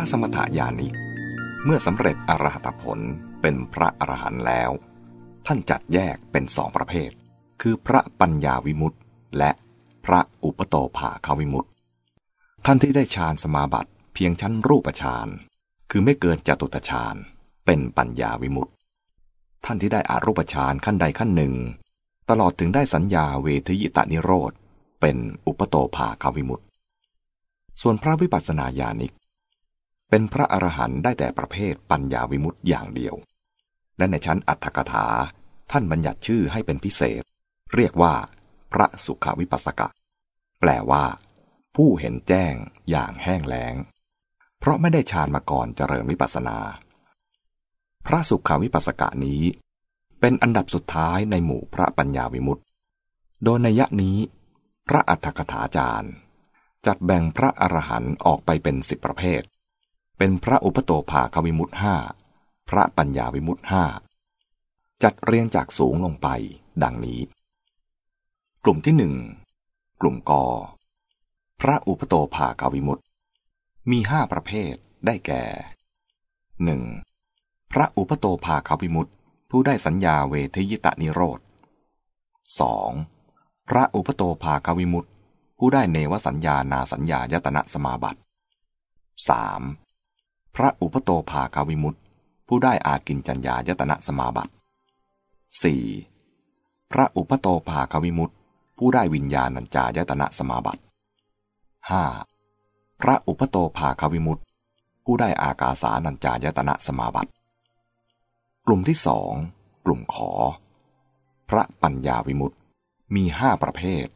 ระสมถญาณิก เมื่อสำเร็จอรหัตผลเป็นพระอรหันต์แล้ว ท่านจัดแยกเป็นสองประเภท คือพระปัญญาวิมุตต์และพระอุปโตภาคาวิมุตต์ท่านที่ได้ฌานสมาบัติเพียงชั้นรูปฌานคือไม่เกินจตุตฌานเป็นปัญญาวิมุตต์ท่านที่ได้อารูปฌานขั้นใดขั้นหนึ่ง ตลอดถึงได้สัญญาเวทยิตานิโรธเป็นอุปโตภาคาวิมุตต์ส่วนพระวิปัสสนาญาณิก เป็นพระอรหันต์ได้แต่ประเภทปัญญาวิมุตต์อย่างเดียว และในชั้นอัตถกถา ท่านบัญญัติชื่อให้เป็นพิเศษ เรียกว่า พระสุขวิปัสสกะ แปลว่า ผู้เห็นแจ้งอย่างแห้งแล้ง เพราะไม่ได้ฌานมาก่อนเจริญวิปัสนา พระสุขวิปัสสกะนี้ เป็นอันดับสุดท้ายในหมู่พระปัญญาวิมุตต์โดยในยะนี้ พระอัฏฐกถาจารย์ จัดแบ่งพระอรหันต์ออกไปเป็นสิบประเภท เป็นพระอุปโตภาควิมุตห้าพระปัญญาวิมุตห้าจัดเรียงจากสูงลงไป ดังนี้ กลุ่มที่หนึ่งกลุ่มกอพระอุปโตภาควิมุตมีห้าประเภทได้แก่หนึ่งพระอุปโตภาควิมุตผู้ได้สัญญาเวทยิตานิโรธ 2. พระอุปโตภาควิมุตผู้ได้เนวสัญญานาสัญญายตนะสมาบัติ 3. พระอุปโตภาคาวิมุตผู้ได้อากินจัญญายตนะสมาบัติ 4. พระอุปโตภาคาวิมุตผู้ได้วิญญาณัญจายตนะสมาบัติ 5. พระอุปโตภาคาวิมุตผู้ได้อากาสานัญจายตนะสมาบัติ กลุ่มที่สองกลุ่มขอ พระปัญญาวิมุตมีห้าประเภท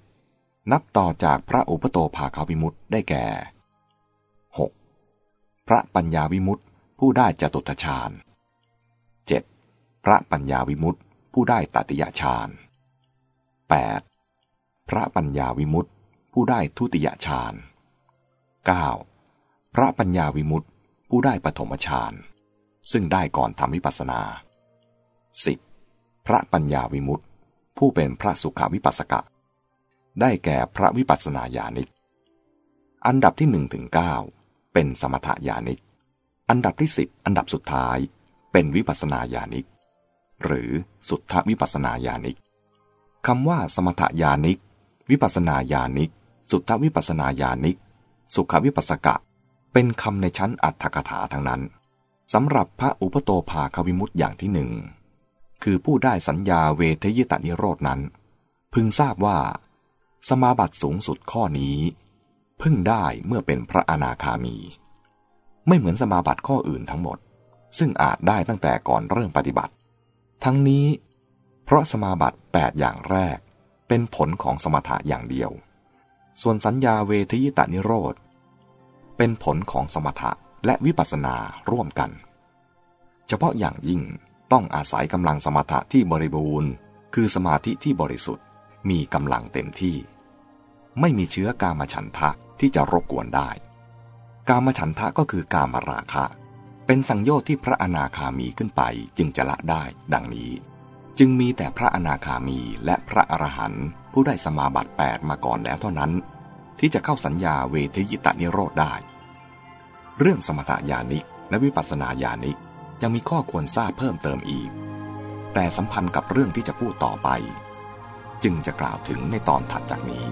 นับต่อจากพระอุปโตภาคาวิมุตได้แก่ พระปัญญาวิมุตผู้ได้จตุตฌาน 7. พระปัญญาวิมุตผู้ได้ตติยฌาน 8. พระปัญญาวิมุตผู้ได้ทุติยฌาน 9. พระปัญญาวิมุตผู้ได้ปฐมฌาน ซึ่งได้ก่อนทำวิปัสสนา 10. พระปัญญาวิมุตผู้เป็นพระสุขาวิปัสสกะ ได้แก่พระวิปัสสนาญาณิก อันดับที่หนึ่งถึงเก้า เป็นสมถญาณิก อันดับที่สิบอันดับสุดท้าย เป็นวิปัสสนาญาณิก หรือสุทธวิปัสสนาญาณิกคำว่าสมถญาณิก วิปัสสนาญาณิก สุทธวิปัสสนาญาณิก สุขวิปัสสกะ เป็นคำในชั้นอัตถกถาทั้งนั้นสำหรับพระอุปโตภาควิมุตติอย่างที่หนึ่งคือผู้ได้สัญญาเวทยิตานิโรดนั้น พึงทราบว่า สมาบัติสูงสุดข้อนี้ พึ่งได้เมื่อเป็นพระอนาคามี ไม่เหมือนสมาบัติข้ออื่นทั้งหมด ซึ่งอาจได้ตั้งแต่ก่อนเริ่มปฏิบัติ ทั้งนี้ เพราะสมาบัติ8อย่างแรก เป็นผลของสมถะอย่างเดียว ส่วนสัญญาเวทยิตานิโรธ เป็นผลของสมถะและวิปัสสนาร่วมกัน เฉพาะอย่างยิ่งต้องอาศัยกำลังสมถะที่บริบูรณ์ คือสมาธิที่บริสุทธิ์มีกำลังเต็มที่ ไม่มีเชื้อกามฉันทะ ที่จะรบกวนได้ กามฉันทะก็คือกามราคะ เป็นสังโยชน์ที่พระอนาคามีขึ้นไปจึงจะละได้ ดังนี้ จึงมีแต่พระอนาคามีและพระอรหันต์ผู้ได้สมาบัติ8มาก่อนแล้วเท่านั้น ที่จะเข้าสัญญาเวทยิตานิโรธได้ เรื่องสมถญาณิกและวิปัสสนาญาณิกยังมีข้อควรทราบเพิ่มเติมอีก แต่สัมพันธ์กับเรื่องที่จะพูดต่อไป จึงจะกล่าวถึงในตอนถัดจากนี้